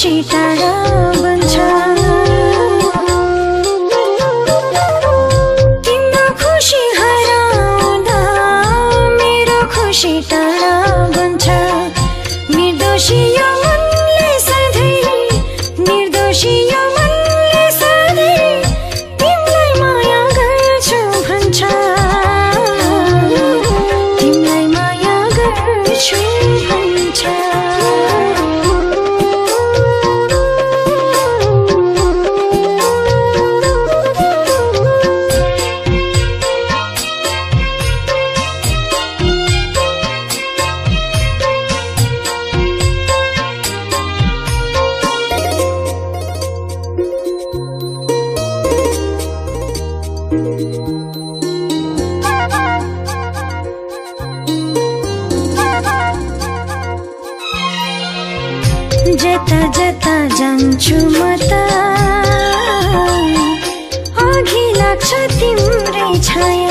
期待。जता जता जान्छु म त। अघि लाग्छ तिम्रै छाया।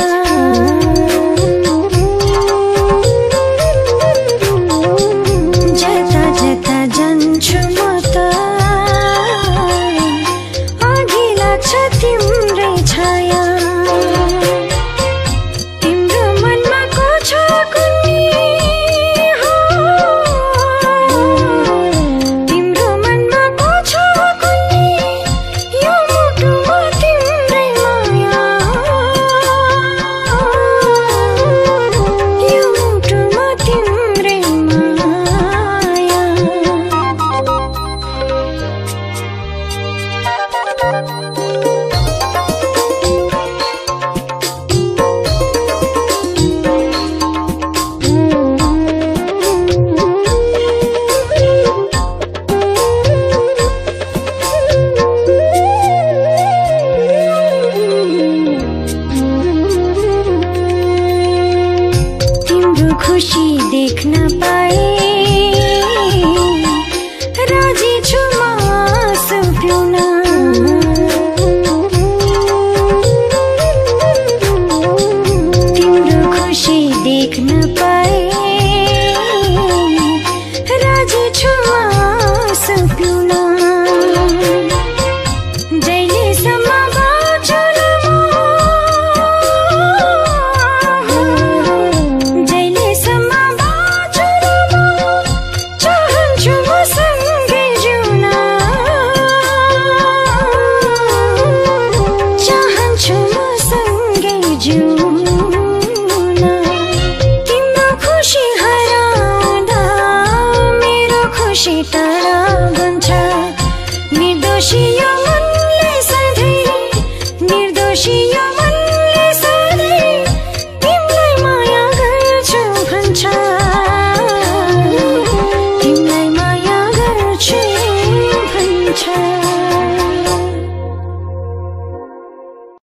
दोषी तारा हुन्छ निर्दोषी